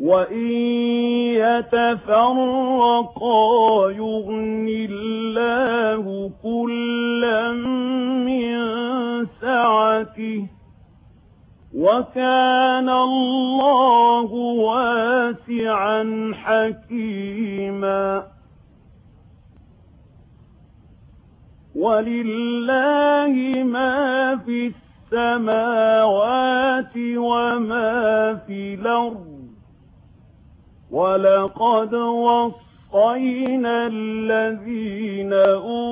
وَإِن يَتَفَرَّقَا يُغْنِ اللَّهُ كُلًّا مِّن سَعَتِهِ وَكَانَ اللَّهُ وَاسِعًا حَكِيمًا وَلِلَّهِ مَا فِي السَّمَاوَاتِ وَمَا فِي الْأَرْضِ وَلَقَدْ وَصَّيْنَا الَّذِينَ أُوتُوا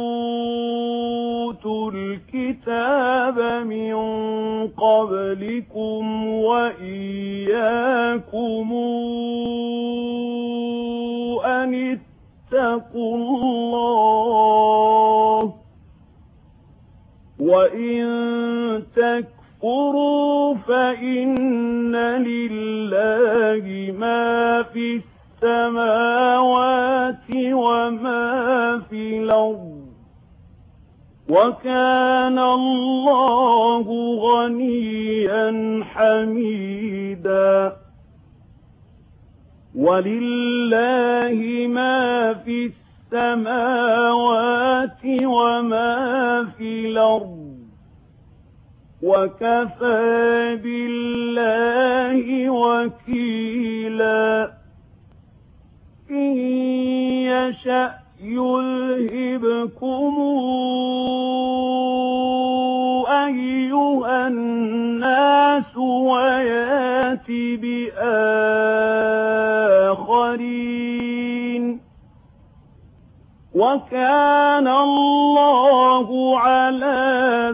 الْكِتَابَ مِنْ قَبْلِكُمْ وَإِيَّاكُمْ أَنِ اتَّقُوا اللَّهَ وَإِنْ تَكْفُرُوا تَكْفُرُوا فَإِنَّ لِلَّهِ مَا فِي السَّمَاوَاتِ وَمَا فِي الْأَرْضِ وَكَانَ اللَّهُ غَنِيًّا حَمِيدًا وَلِلَّهِ مَا فِي السَّمَاوَاتِ وَمَا فِي الْأَرْضِ وكفى بالله وكيلا إن يشأ يلهبكم أيها الناس وياتي بآخرين وكان الله على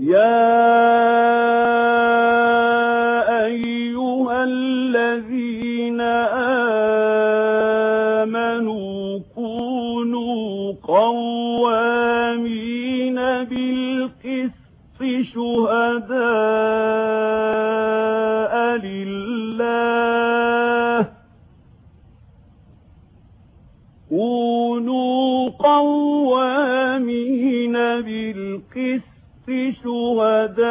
يا أيها الذين آمنوا كونوا قوامين بالقسط شهداء لله كونوا قوامين بالقسط شهداء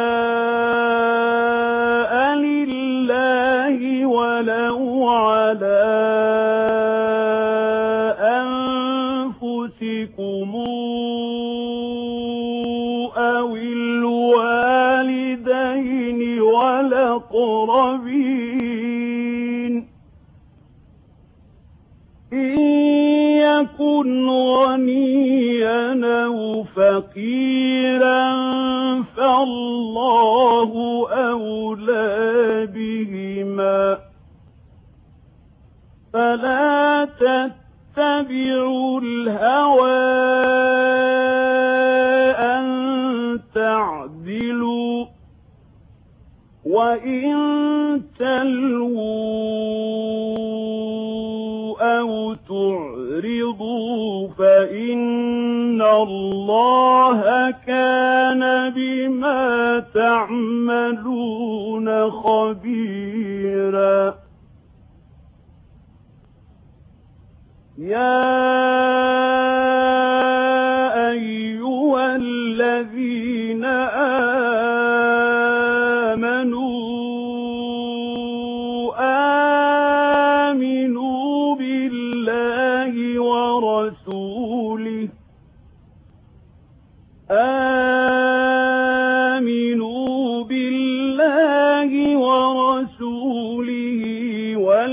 لله ولو على غنيا أو فقيرا فالله أولى بهما فلا تتبعوا الهوى أن تعدلوا وإن تلووا أَوْ تُعْرِضُوا فَإِنَّ اللَّهَ كَانَ بِمَا تَعْمَلُونَ خَبِيرًا يَا أَيُّهَا الَّذِينَ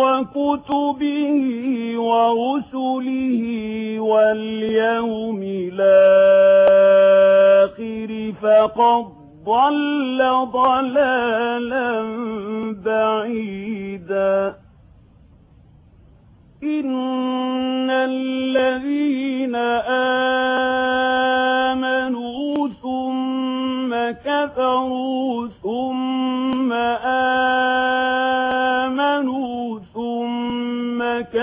وكتبه ورسله واليوم الآخر فقد ضل ضلالا بعيدا. إن الذين آمنوا ثم كفروا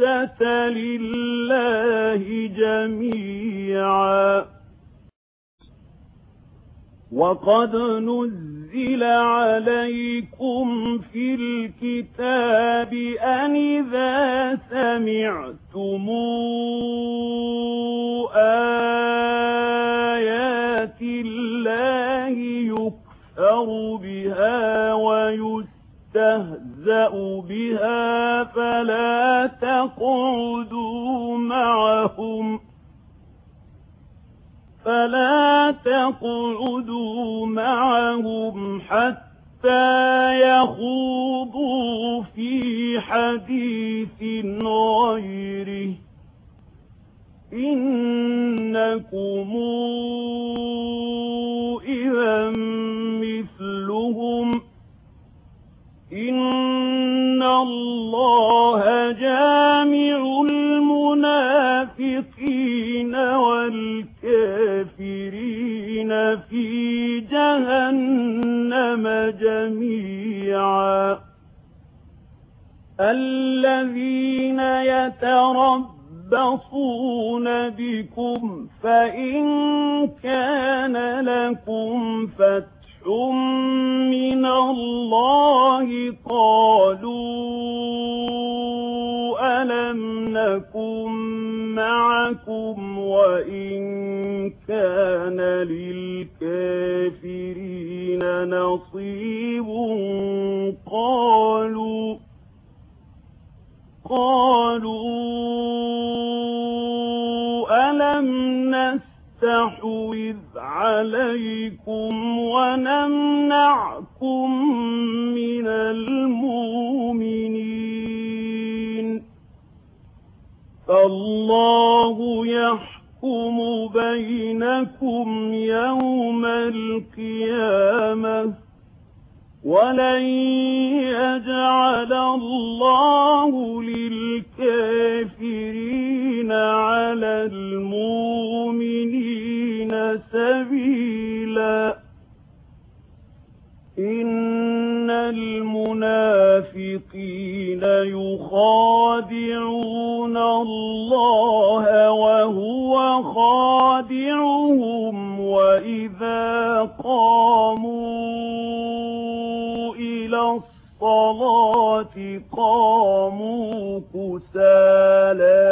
العزة لله جميعا. وقد نزل عليكم في الكتاب أن إذا سمعتم آيات الله يكفر بها ويستهدى يستهزأ بِهَا فَلَا تَقْعُدُوا مَعَهُمْ فَلَا تَقْعُدُوا مَعَهُمْ حَتَّى يَخُوضُوا فِي حَدِيثٍ غَيْرِهِ إِنَّكُمْ إِذًا مِثْلُهُمْ الله جامع المنافقين والكافرين في جهنم جميعا الذين يتربصون بكم فإن كان لكم فتح مِنَ اللَّهِ قَالُوا أَلَمْ نَكُن مَّعَكُمْ وَإِن كَانَ لِلْكَافِرِينَ نَصِيبٌ قَالُوا قَالُوا أَلَمْ نَسْتَطِعْ نستحوذ عليكم ونمنعكم من المؤمنين. فالله يحكم بينكم يوم القيامة ولن يجعل الله للكافرين على المؤمنين. سبيلا. إن المنافقين يخادعون الله وهو خادعهم وإذا قاموا إلى الصلاة قاموا كسالا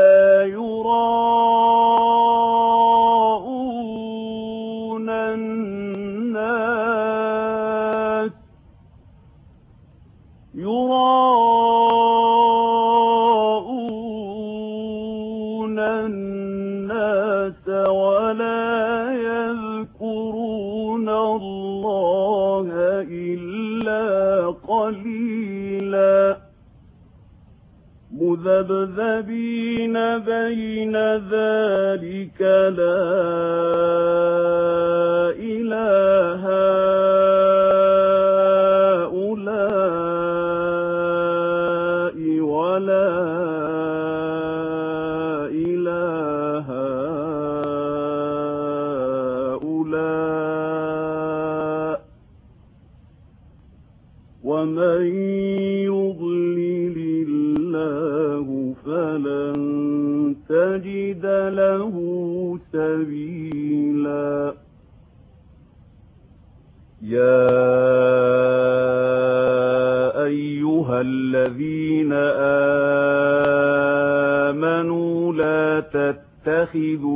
فلن تجد له سبيلا يا أيها الذين آمنوا لا تتخذوا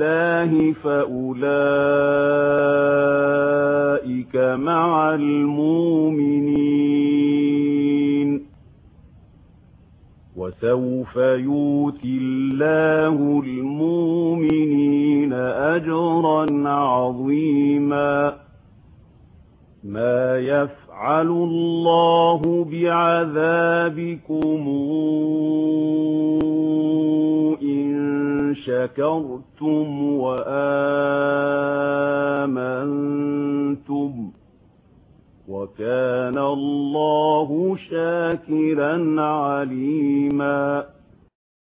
اللَّهِ فَأُولَئِكَ مَعَ الْمُؤْمِنِينَ. وَسَوْفَ يُؤْتِي اللَّهُ الْمُؤْمِنِينَ أَجْرًا عَظِيمًا. مَا يَفْعَلُ اللَّهُ بِعَذَابِكُمْ شكرتم وآمنتم وكان الله شاكرا عليما